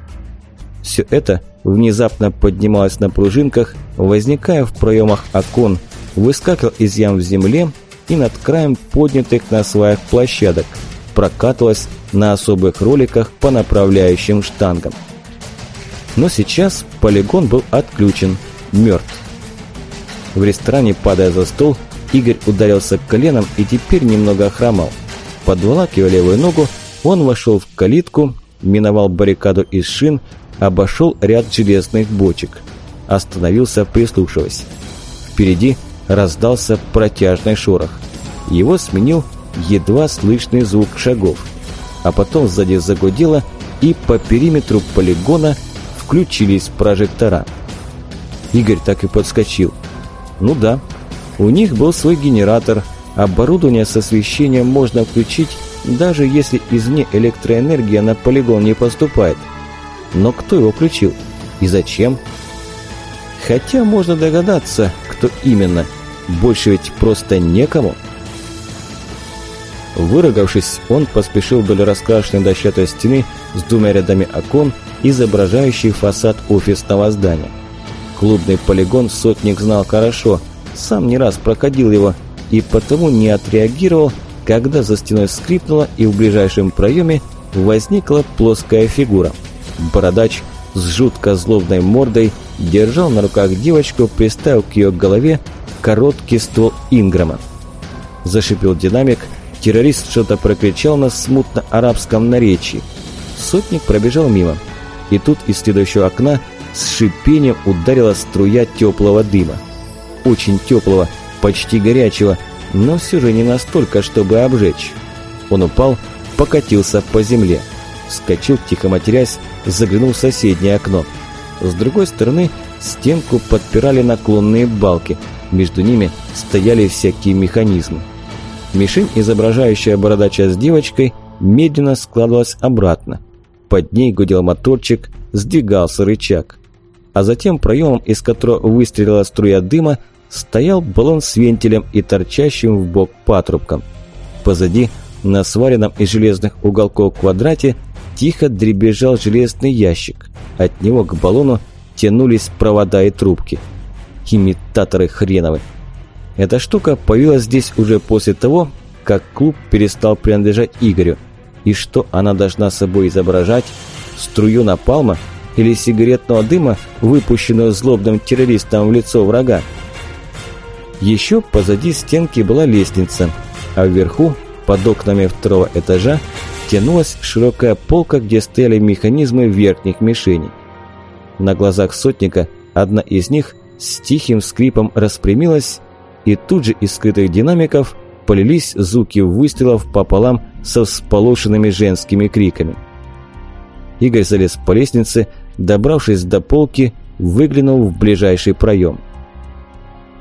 A: Все это внезапно поднималось на пружинках, возникая в проемах окон, выскакивал из ям в земле и над краем поднятых на сваях площадок, прокатывалось на особых роликах по направляющим штангам. Но сейчас полигон был отключен, мертв. В ресторане, падая за стол, Игорь ударился коленом и теперь немного охромал. Подволакивая левую ногу, он вошел в калитку, миновал баррикаду из шин, обошел ряд железных бочек. Остановился, прислушиваясь. Впереди раздался протяжный шорох. Его сменил едва слышный звук шагов. А потом сзади загудело, и по периметру полигона включились прожектора. Игорь так и подскочил. Ну да, у них был свой генератор, оборудование с освещением можно включить, даже если извне электроэнергия на полигон не поступает. Но кто его включил? И зачем? Хотя можно догадаться, кто именно. Больше ведь просто некому. Выругавшись, он поспешил вдоль раскрашенной дощатой стены с двумя рядами окон, изображающей фасад офисного здания. Клубный полигон сотник знал хорошо, сам не раз проходил его, и потому не отреагировал, когда за стеной скрипнуло и в ближайшем проеме возникла плоская фигура. Бородач с жутко злобной мордой держал на руках девочку, приставив к ее голове короткий ствол Инграма. Зашипел динамик – Террорист что-то прокричал на смутно арабском наречии. Сотник пробежал мимо. И тут из следующего окна с шипением ударила струя теплого дыма. Очень теплого, почти горячего, но все же не настолько, чтобы обжечь. Он упал, покатился по земле. Вскочил, тихо матерясь, заглянул в соседнее окно. С другой стороны стенку подпирали наклонные балки. Между ними стояли всякие механизмы. Мишень, изображающая бородача с девочкой, медленно складывалась обратно. Под ней гудел моторчик, сдвигался рычаг. А затем проемом, из которого выстрелила струя дыма, стоял баллон с вентилем и торчащим в бок патрубком. Позади, на сваренном из железных уголков квадрате, тихо дребезжал железный ящик. От него к баллону тянулись провода и трубки. Имитаторы хреновы. Эта штука появилась здесь уже после того, как клуб перестал принадлежать Игорю. И что она должна собой изображать? Струю напалма или сигаретного дыма, выпущенную злобным террористом в лицо врага? Еще позади стенки была лестница, а вверху, под окнами второго этажа, тянулась широкая полка, где стояли механизмы верхних мишеней. На глазах сотника одна из них с тихим скрипом распрямилась и тут же из скрытых динамиков полились звуки выстрелов пополам со всполошенными женскими криками. Игорь залез по лестнице, добравшись до полки, выглянул в ближайший проем.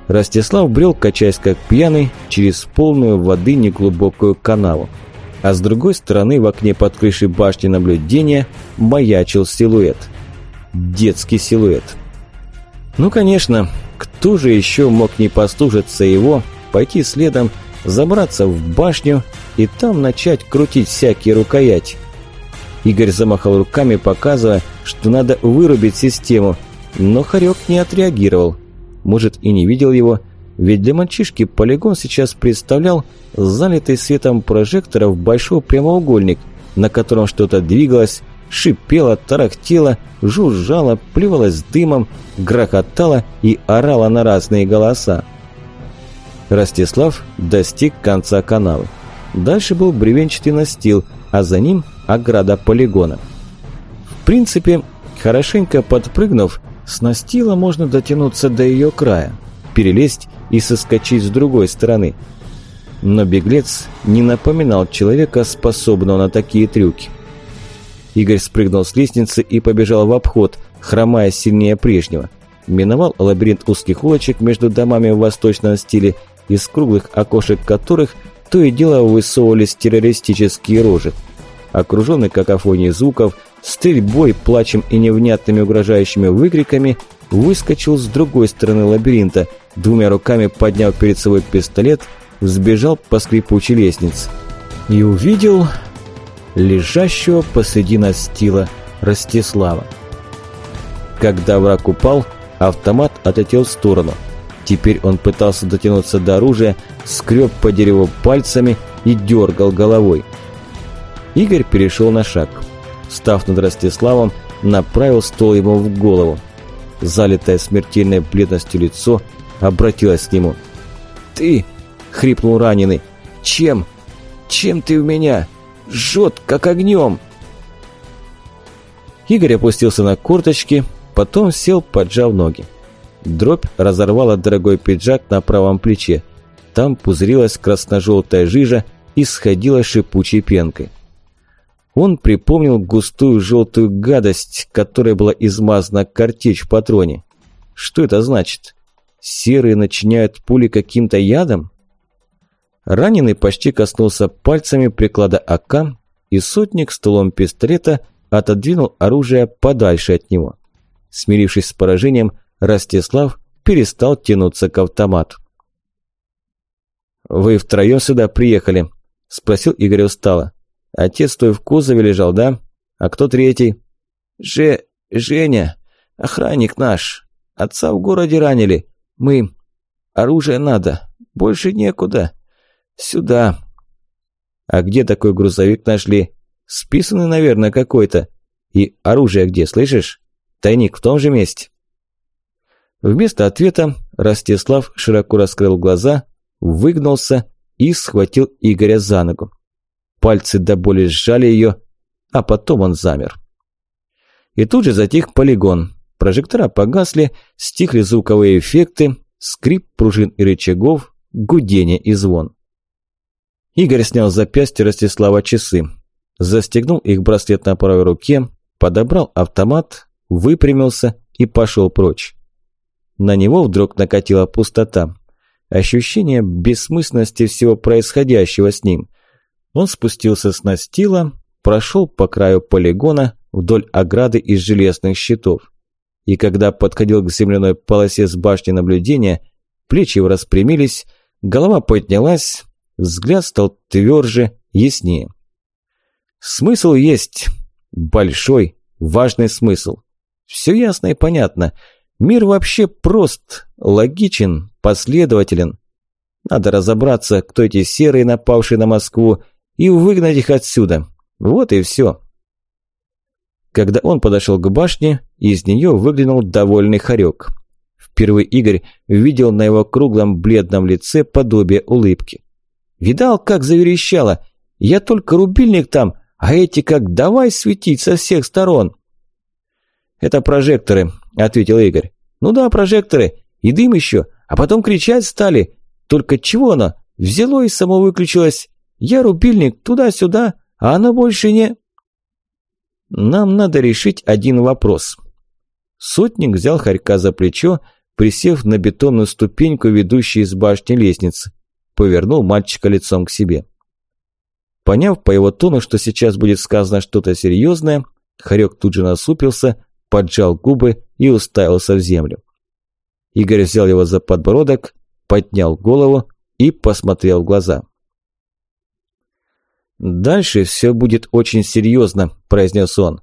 A: Ростислав брел, качаясь как пьяный, через полную воды неглубокую канаву. А с другой стороны, в окне под крышей башни наблюдения, маячил силуэт. Детский силуэт. Ну, конечно, кто же еще мог не послушаться его, пойти следом, забраться в башню и там начать крутить всякие рукояти? Игорь замахал руками, показывая, что надо вырубить систему, но Харек не отреагировал. Может, и не видел его, Ведь для мальчишки полигон сейчас представлял залитый светом прожекторов большой прямоугольник, на котором что-то двигалось, шипело, тарахтело, жужжало, плевалось дымом, грохотало и орало на разные голоса. Ростислав достиг конца канала. Дальше был бревенчатый настил, а за ним ограда полигона. В принципе, хорошенько подпрыгнув, с настила можно дотянуться до ее края, перелезть и соскочить с другой стороны. Но беглец не напоминал человека, способного на такие трюки. Игорь спрыгнул с лестницы и побежал в обход, хромая сильнее прежнего. Миновал лабиринт узких улочек между домами в восточном стиле, из круглых окошек которых то и дело высовывались террористические рожи. Окруженный какофонией звуков, стрельбой, плачем и невнятными угрожающими выкриками, выскочил с другой стороны лабиринта, двумя руками подняв перед собой пистолет, сбежал по скрипучей лестнице. И увидел лежащего посреди настила Ростислава. Когда враг упал, автомат отлетел в сторону. Теперь он пытался дотянуться до оружия, скреб по дереву пальцами и дергал головой. Игорь перешел на шаг. Став над Ростиславом, направил ствол ему в голову. Залитое смертельной бледностью лицо обратилось к нему. «Ты!» — хрипнул раненый. «Чем? Чем ты в меня? Жжет, как огнем!» Игорь опустился на корточки, потом сел, поджав ноги. Дробь разорвала дорогой пиджак на правом плече. Там пузырилась красно-желтая жижа и сходила шипучей пенкой. Он припомнил густую желтую гадость, которая была измазана картечь в патроне. Что это значит? Серые начиняют пули каким-то ядом? Раненый почти коснулся пальцами приклада АК, и сотник стволом пистолета отодвинул оружие подальше от него. Смирившись с поражением, Ростислав перестал тянуться к автомату. «Вы втроем сюда приехали?» – спросил Игорь устало. Отец твой в кузове лежал, да? А кто третий? Же... Женя. Охранник наш. Отца в городе ранили. Мы... Оружие надо. Больше некуда. Сюда. А где такой грузовик нашли? Списанный, наверное, какой-то. И оружие где, слышишь? Тайник в том же месте. Вместо ответа Ростислав широко раскрыл глаза, выгнулся и схватил Игоря за ногу. Пальцы до боли сжали ее, а потом он замер. И тут же затих полигон. Прожектора погасли, стихли звуковые эффекты, скрип пружин и рычагов, гудение и звон. Игорь снял с запястья Ростислава часы, застегнул их браслет на правой руке, подобрал автомат, выпрямился и пошел прочь. На него вдруг накатила пустота. Ощущение бессмысленности всего происходящего с ним. Он спустился с настила, прошел по краю полигона вдоль ограды из железных щитов. И когда подходил к земляной полосе с башни наблюдения, плечи распрямились, голова поднялась, взгляд стал тверже, яснее. Смысл есть. Большой, важный смысл. Все ясно и понятно. Мир вообще прост, логичен, последователен. Надо разобраться, кто эти серые, напавшие на Москву, и выгнать их отсюда. Вот и все. Когда он подошел к башне, из нее выглянул довольный хорек. Впервые Игорь видел на его круглом бледном лице подобие улыбки. Видал, как заверещало. Я только рубильник там, а эти как давай светить со всех сторон. Это прожекторы, ответил Игорь. Ну да, прожекторы. И дым еще. А потом кричать стали. Только чего оно? Взяло и само выключилось. Я рубильник туда-сюда, а оно больше не... Нам надо решить один вопрос. Сотник взял Харька за плечо, присев на бетонную ступеньку, ведущую из башни лестницы. Повернул мальчика лицом к себе. Поняв по его тону, что сейчас будет сказано что-то серьезное, Харек тут же насупился, поджал губы и уставился в землю. Игорь взял его за подбородок, поднял голову и посмотрел в глаза. «Дальше все будет очень серьезно», – произнес он.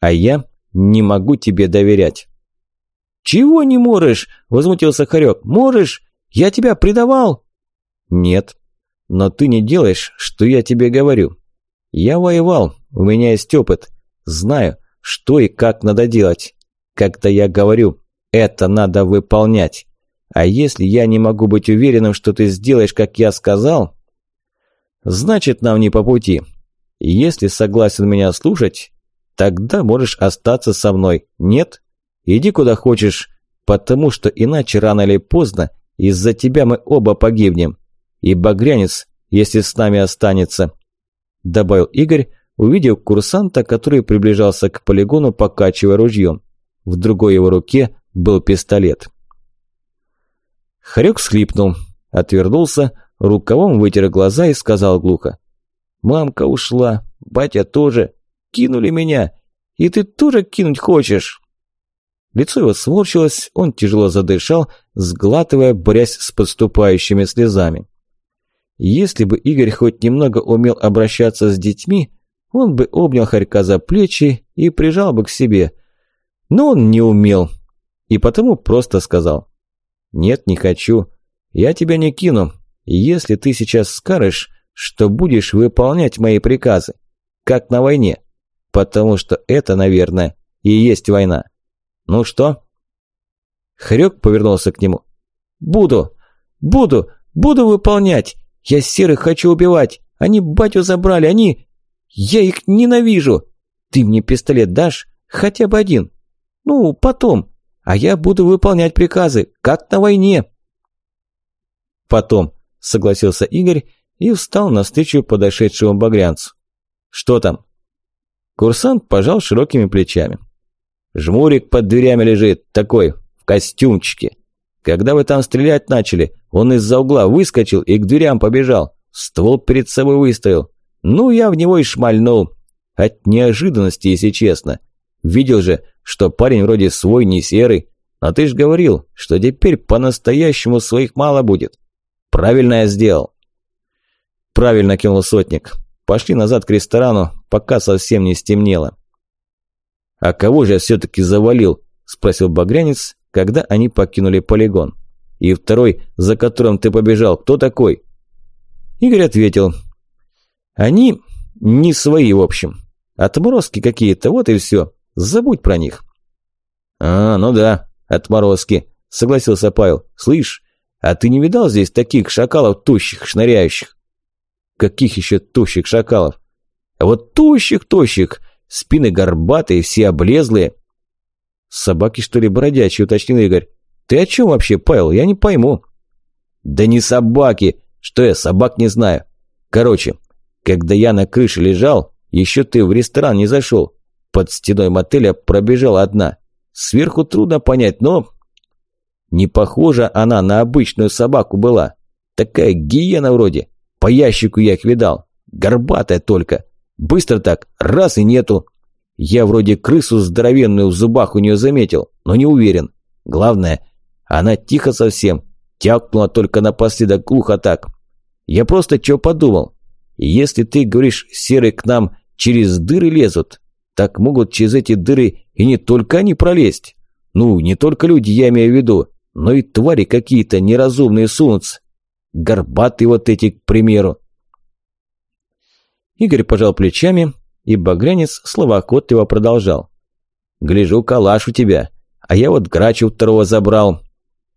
A: «А я не могу тебе доверять». «Чего не можешь?» – возмутился Харек. «Можешь?
B: Я тебя предавал?»
A: «Нет. Но ты не делаешь, что я тебе говорю. Я воевал, у меня есть опыт. Знаю, что и как надо делать. Когда я говорю, это надо выполнять. А если я не могу быть уверенным, что ты сделаешь, как я сказал, значит нам не по пути. Если согласен меня слушать, тогда можешь остаться со мной. Нет? Иди куда хочешь, потому что иначе рано или поздно из-за тебя мы оба погибнем. И багрянец, если с нами останется, добавил Игорь, увидев курсанта, который приближался к полигону, покачивая ружьем. В другой его руке был пистолет. Харек схлипнул, отвернулся, рукавом вытер глаза и сказал глухо. «Мамка ушла, батя тоже, кинули меня, и ты тоже кинуть хочешь?» Лицо его сморщилось, он тяжело задышал, сглатывая, борясь с подступающими слезами. Если бы Игорь хоть немного умел обращаться с детьми, он бы обнял Харька за плечи и прижал бы к себе. Но он не умел, и потому просто сказал. «Нет, не хочу. Я тебя не кину, если ты сейчас скажешь, что будешь выполнять мои приказы, как на войне, потому что это, наверное, и есть война. Ну что?» Хрёк повернулся к нему. «Буду, буду, буду выполнять. Я серых хочу убивать. Они батю забрали, они... Я их ненавижу. Ты мне пистолет дашь? Хотя бы один. Ну, потом. А я буду выполнять приказы, как на войне. Потом, согласился Игорь и встал навстречу подошедшему багрянцу. Что там? Курсант пожал широкими плечами. Жмурик под дверями лежит, такой, в костюмчике. Когда вы там стрелять начали, он из-за угла выскочил и к дверям побежал. Ствол перед собой выставил. Ну, я в него и шмальнул. От неожиданности, если честно. Видел же, что парень вроде свой, не серый. А ты ж говорил, что теперь по-настоящему своих мало будет. Правильно я сделал. Правильно кинул сотник. Пошли назад к ресторану, пока совсем не стемнело. А кого же я все-таки завалил? Спросил Багрянец, когда они покинули полигон. И второй, за которым ты побежал, кто такой? Игорь ответил. Они не свои, в общем. Отморозки какие-то, вот и все. Забудь про них. А, ну да, отморозки, согласился Павел. Слышь, а ты не видал здесь таких шакалов тощих, шныряющих? Каких еще тощих шакалов? Вот тощих-тощих, спины горбатые, все облезлые. Собаки, что ли, бродячие, уточнил Игорь. Ты о чем вообще, Павел? Я не пойму. Да не собаки. Что я, собак не знаю. Короче, когда я на крыше лежал, еще ты в ресторан не зашел. Под стеной мотеля пробежала одна. Сверху трудно понять, но... Не похожа она на обычную собаку была. Такая гиена вроде. По ящику я их видал. Горбатая только. Быстро так, раз и нету. Я вроде крысу здоровенную в зубах у нее заметил, но не уверен. Главное, она тихо совсем, тякнула только напоследок глухо так. Я просто что подумал. Если ты говоришь, серые к нам через дыры лезут, так могут через эти дыры и не только они пролезть. Ну, не только люди, я имею в виду, но и твари какие-то неразумные сунутся. Горбатые вот эти, к примеру. Игорь пожал плечами, и Багрянец словоохотливо продолжал. «Гляжу, калаш у тебя, а я вот грачу второго забрал.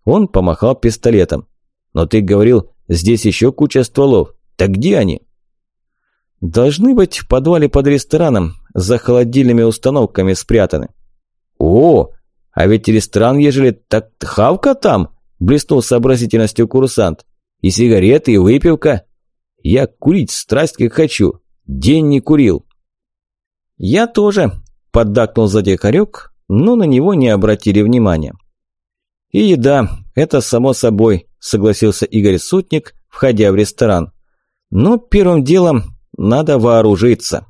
A: Он помахал пистолетом. «Но ты говорил, здесь еще куча стволов. Так где они?» «Должны быть в подвале под рестораном, за холодильными установками спрятаны». «О, а ведь ресторан, ежели так хавка там!» – блеснул сообразительностью курсант. «И сигареты, и выпивка. Я курить страсть как хочу. День не курил». «Я тоже», – поддакнул сзади Харек, но на него не обратили внимания. «И еда, это само собой», – согласился Игорь Сутник, входя в ресторан. «Но первым делом надо вооружиться».